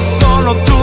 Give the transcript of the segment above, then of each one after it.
sono tu.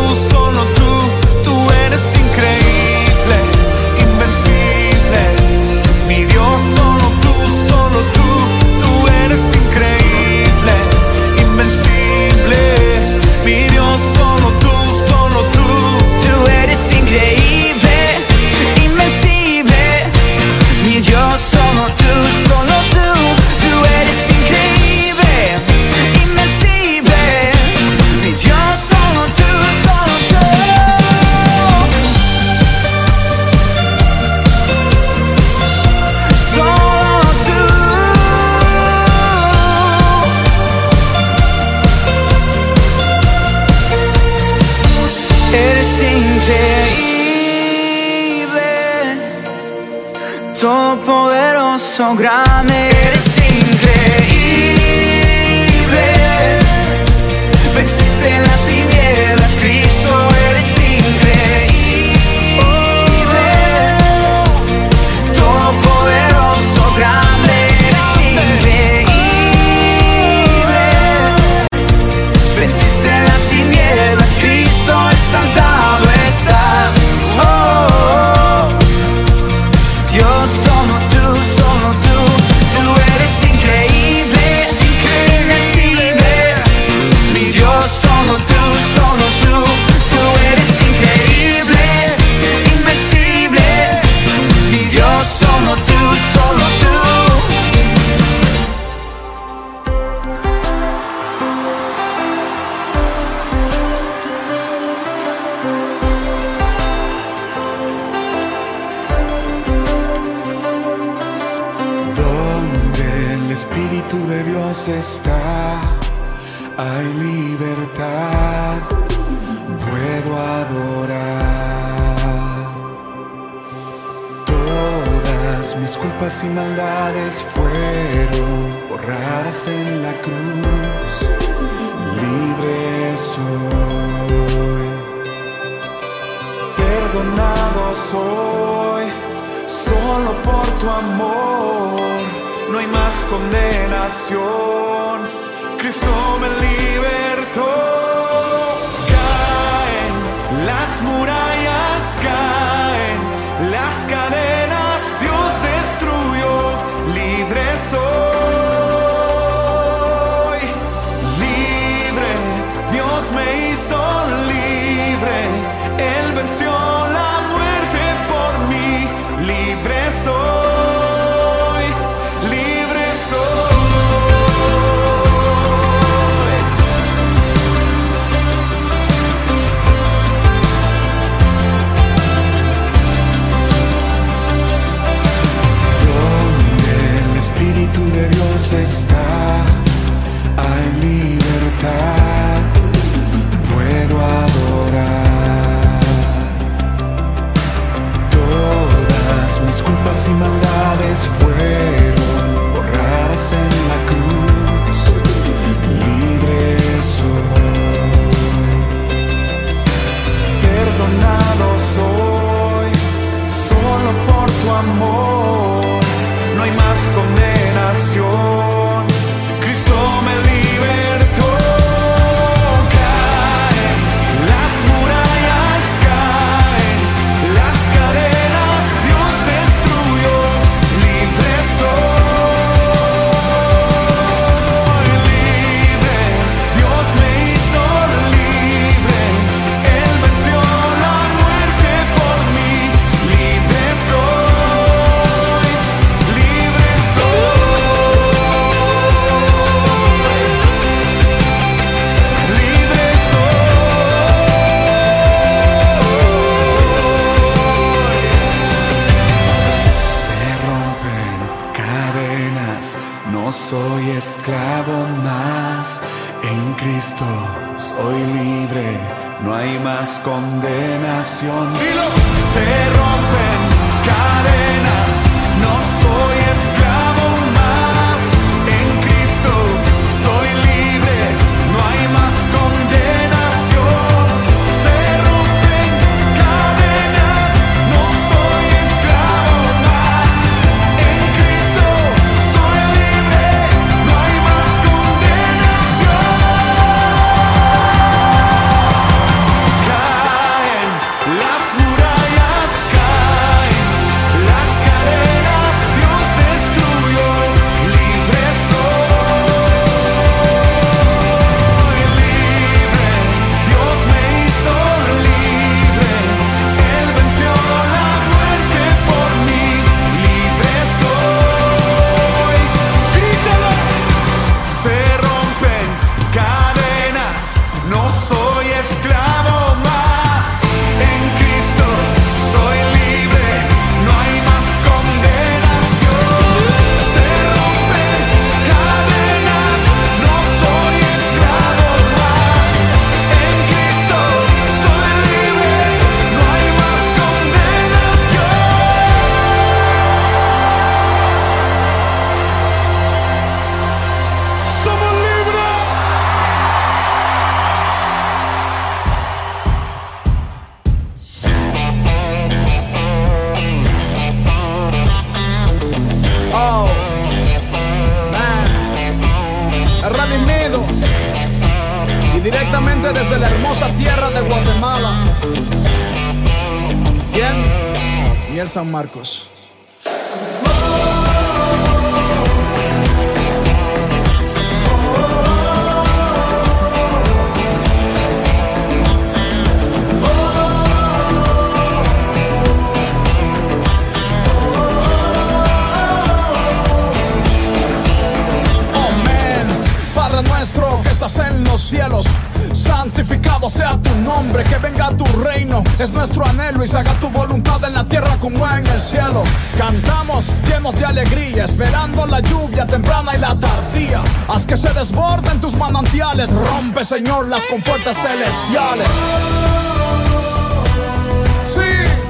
Celestiales.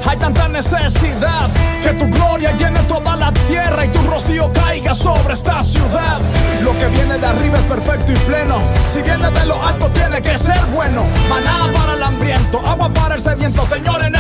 Hay tanta necesidad que tu gloria llene toda la tierra y tu rocío caiga sobre esta ciudad. Lo que viene de arriba es perfecto y pleno. Si viene de lo alto tiene que ser bueno. Maná para el hambriento, agua para el sediento. Señor, en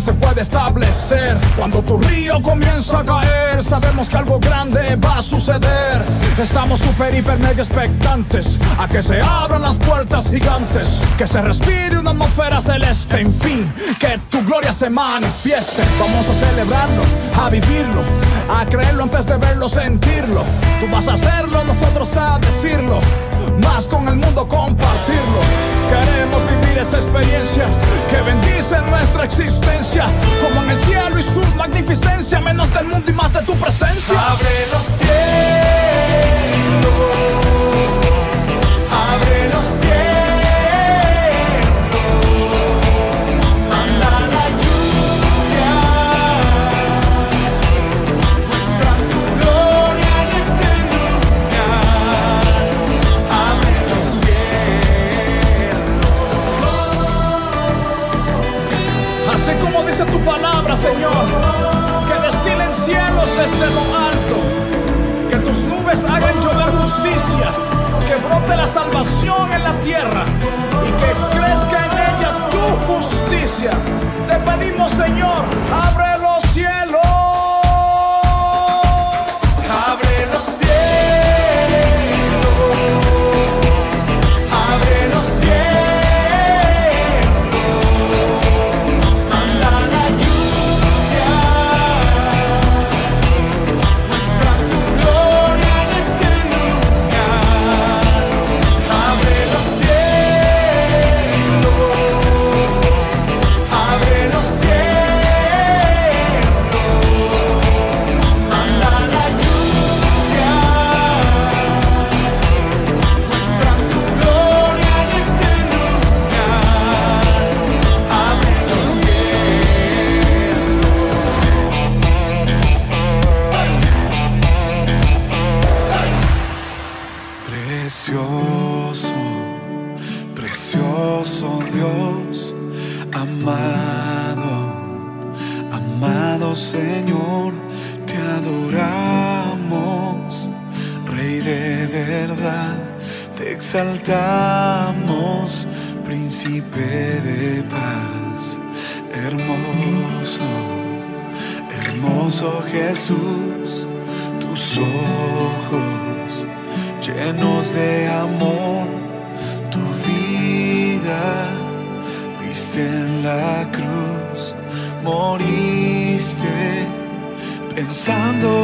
se puede establecer. Cuando tu río comienza a caer, sabemos que algo grande va a suceder. Estamos super, hiper, medio expectantes a que se abran las puertas gigantes, que se respire una atmósfera celeste, en fin, que tu gloria se manifieste. Vamos a celebrarlo, a vivirlo, a creerlo antes de verlo, sentirlo. Tú vas a hacerlo, nosotros a decirlo, más con el mundo compartirlo. Queremos vivir esa experiencia que bendice nuestra existencia, como en el cielo y su magnificencia, menos del mundo y más de tu presencia. Abre los cielos, abre los tu palabra, Señor, que destilen cielos desde lo alto, que tus nubes hagan llover justicia, que brote la salvación en la tierra y que crezca en ella tu justicia. Te pedimos, Señor, abre los cielos. Exaltamos, príncipe de paz, hermoso, hermoso Jesús, tus ojos llenos de amor, tu vida viste en la cruz, moriste pensando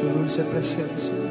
Su dulce presencia. Su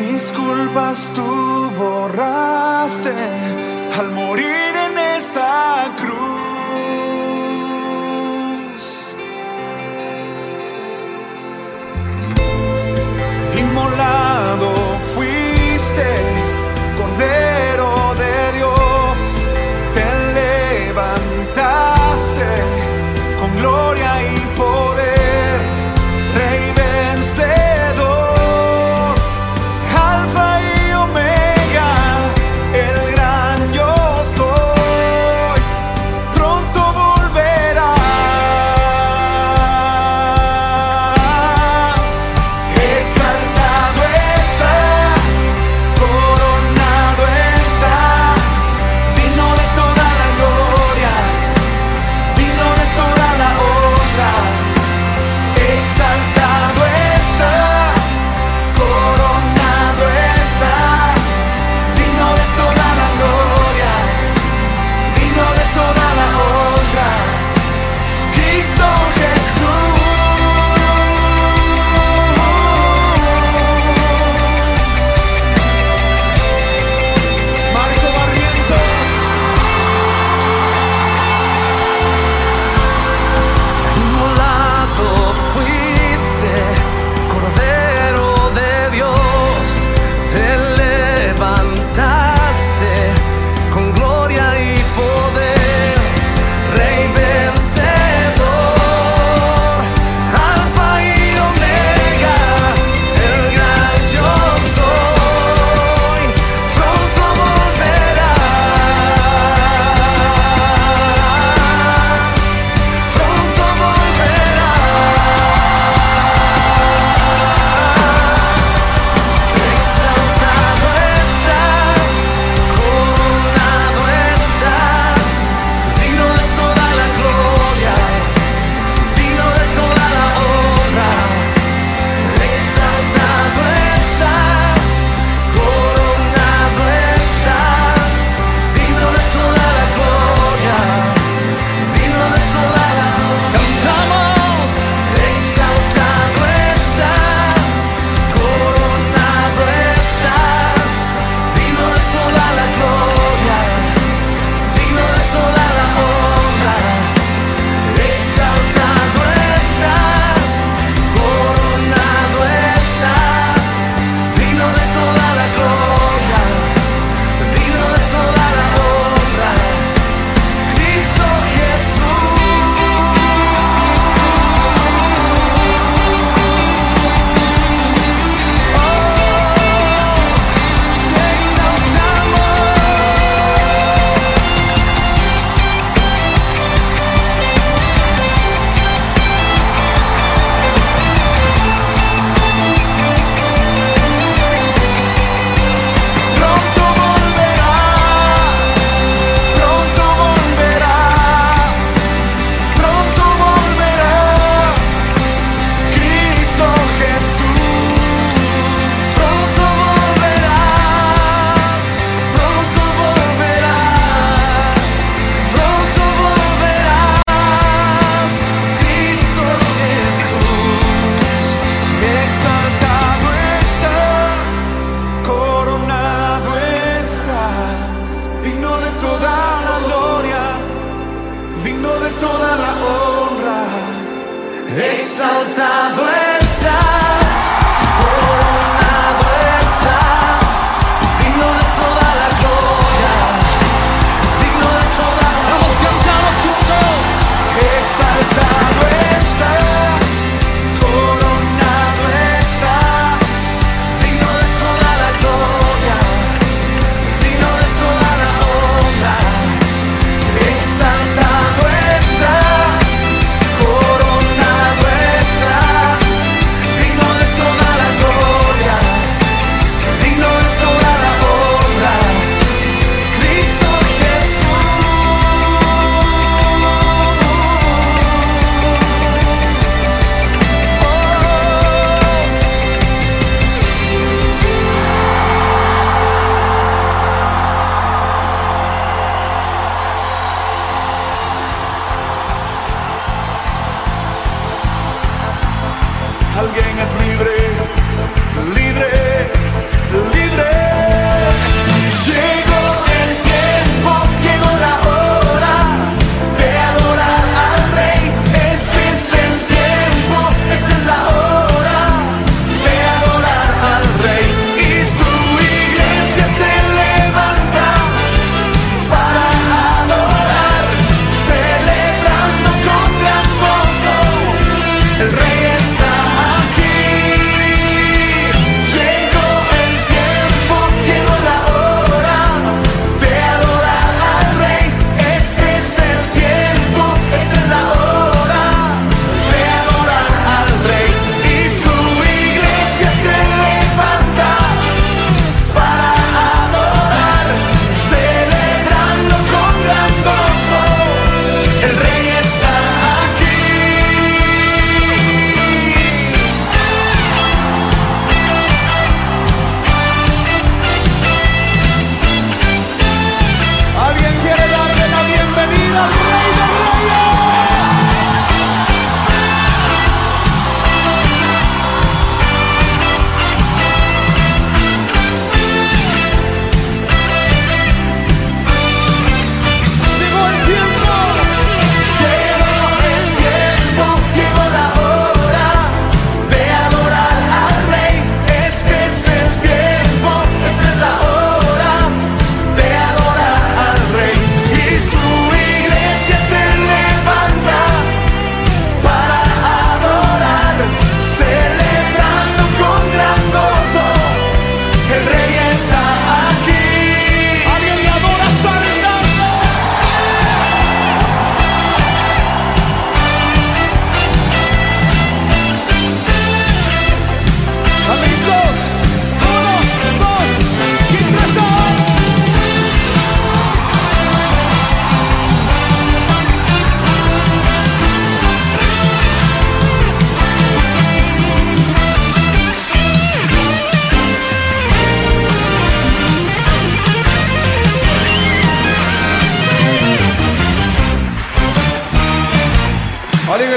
Mis culpas tú borraste al morir en esa cruz. Inmolado fuiste.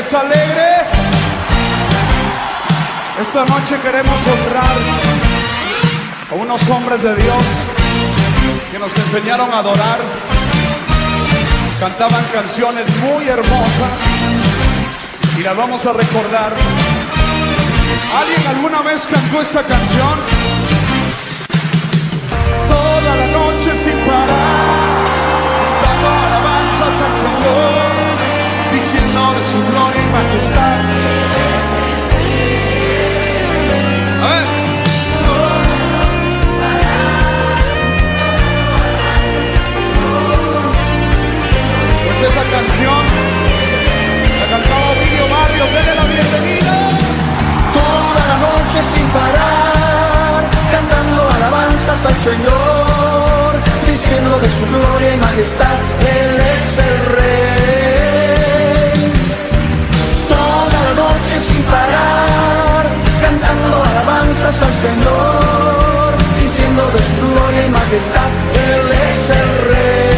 está alegre. Esta noche queremos honrar a unos hombres de Dios que nos enseñaron a adorar. Cantaban canciones muy hermosas y las vamos a recordar. ¿Alguien alguna vez cantó esta canción? Toda la noche sin parar, dando alabanzas al Señor honor, su gloria y majestad. A ver. Pues esa canción la cantaba Ovidio Barrio, denle la bienvenida. Toda la noche sin parar, cantando alabanzas al Señor, diciendo de su gloria y majestad, Él es el Rey. alabanzas al Señor, diciendo ves gloria y majestad, Él es el Rey.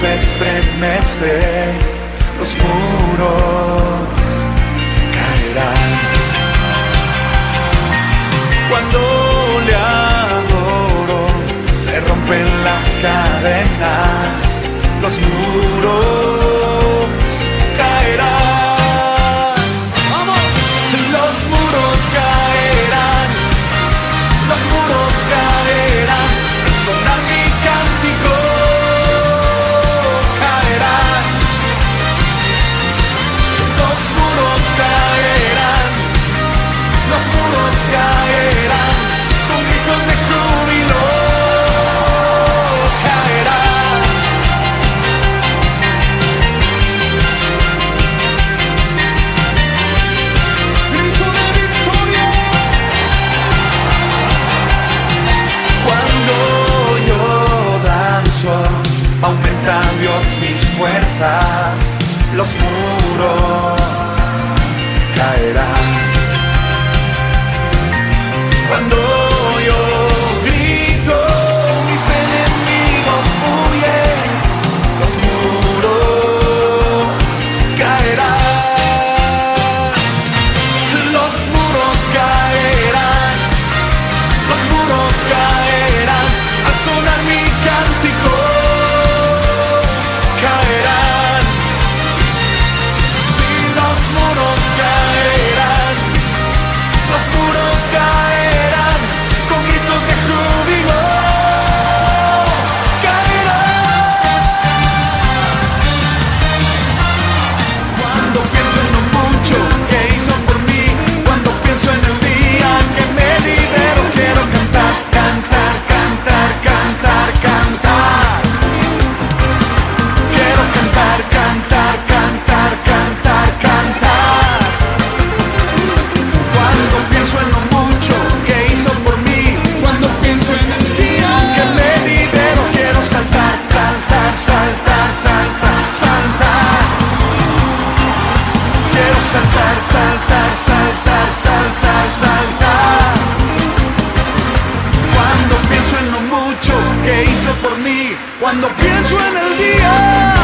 se estremece, los muros caerán. Cuando le adoro, se rompen las cadenas, los muros. los muros caerán. Cuando cuando pienso en el día.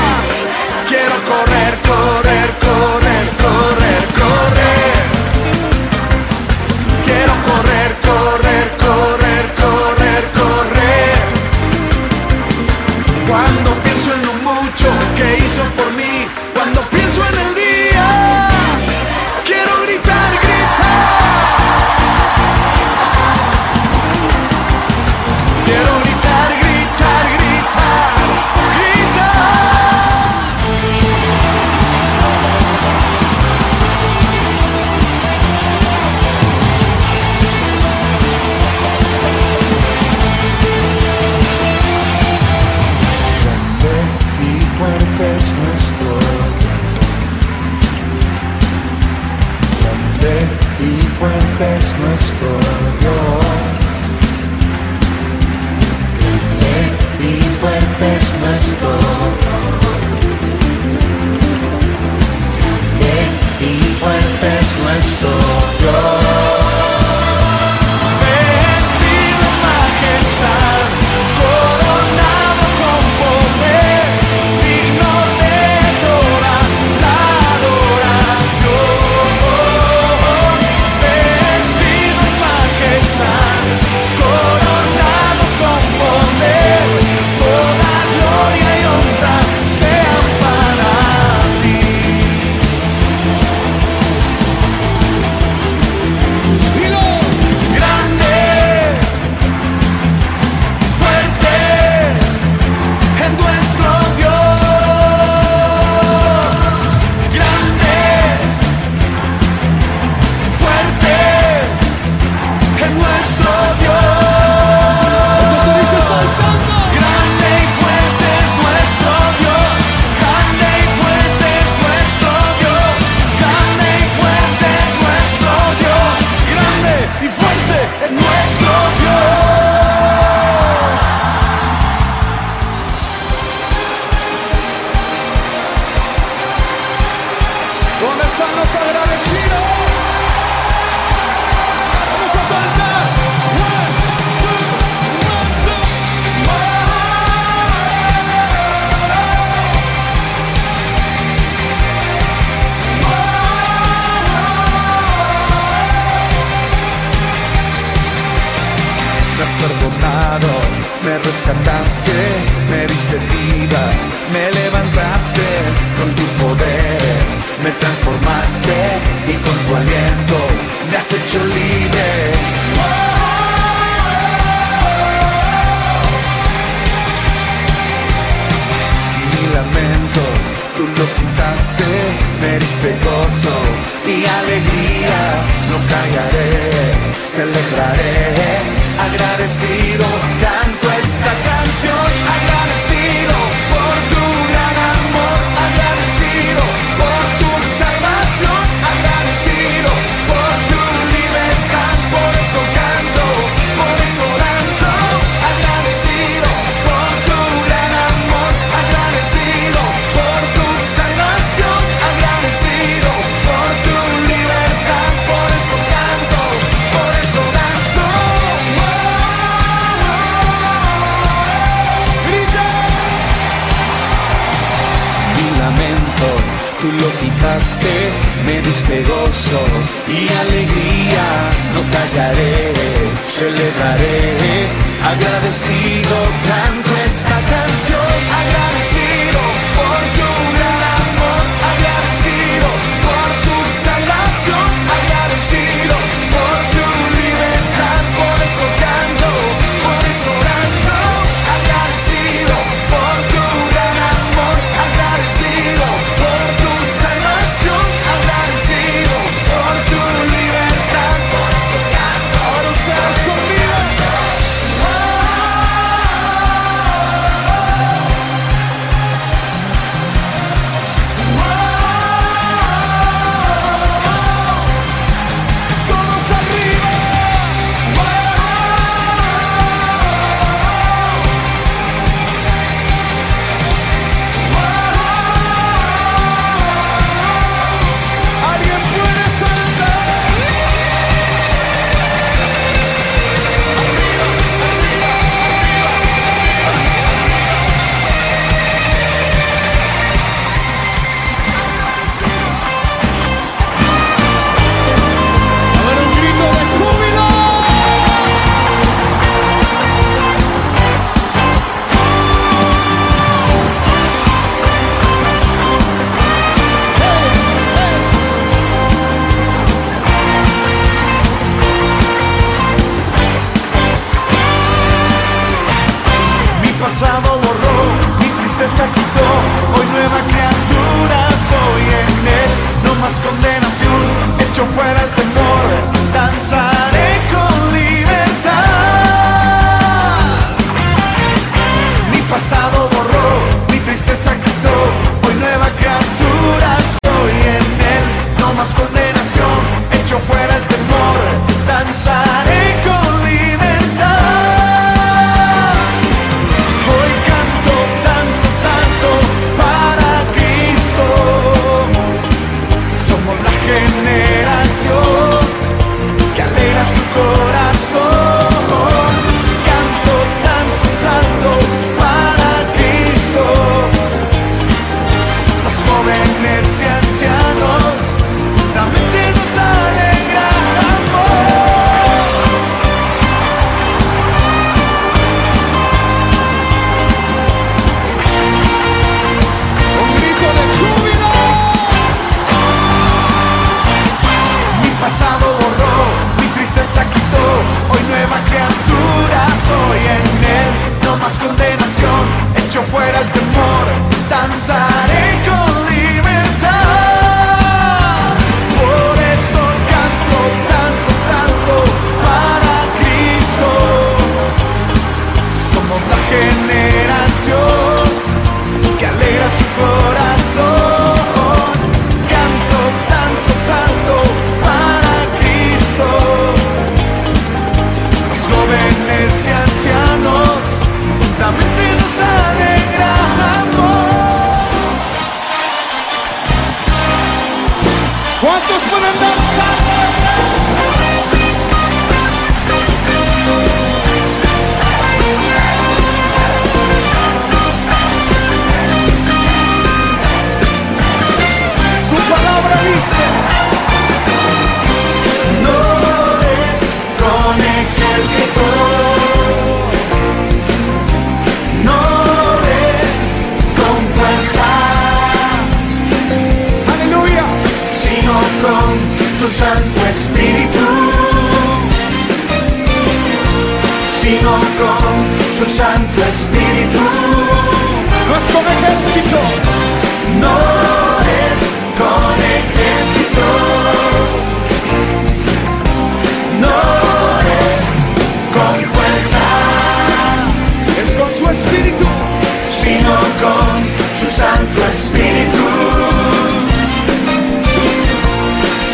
Santo Espíritu,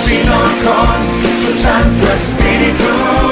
sino con su Santo Espíritu.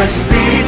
much speed.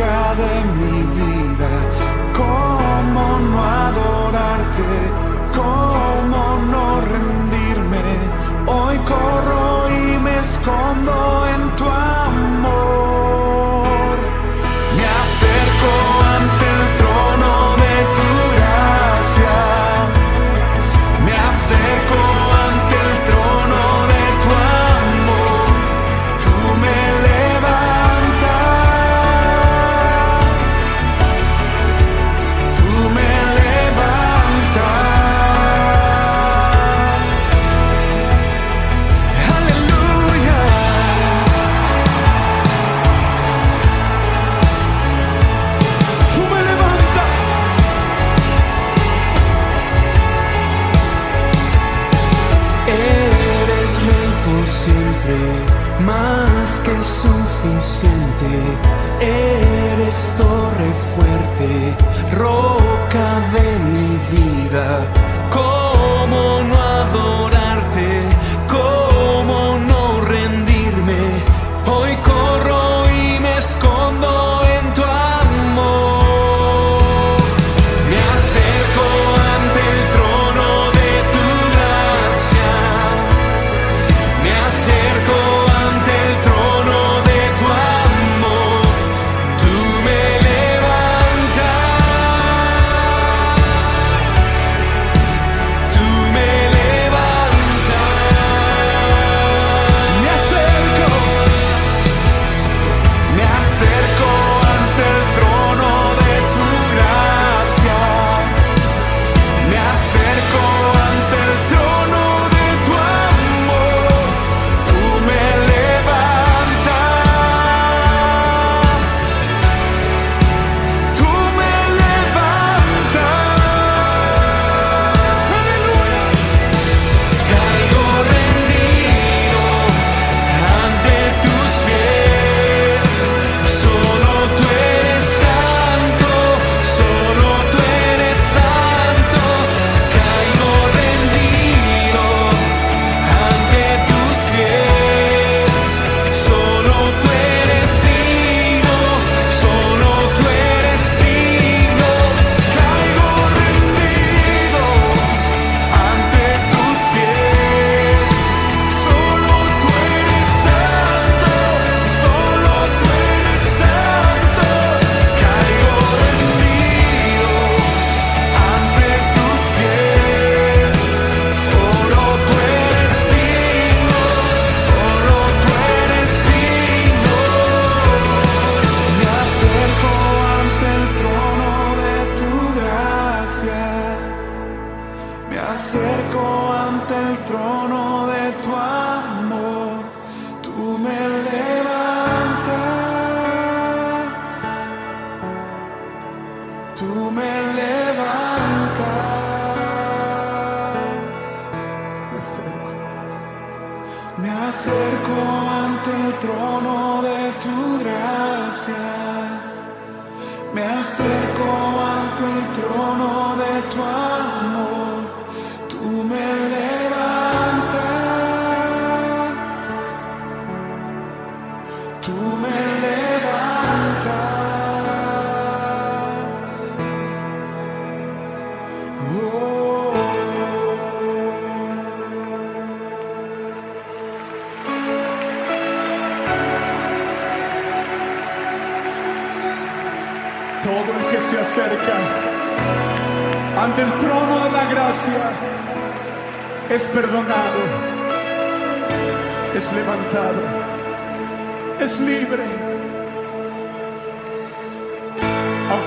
de mi vida. ¿Cómo no adorarte? ¿Cómo no rendirme? Hoy corro y me escondo en tu alma.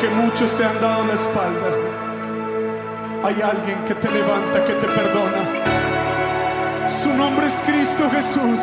Aunque muchos te han dado la espalda, hay alguien que te levanta, que te perdona. Su nombre es Cristo Jesús.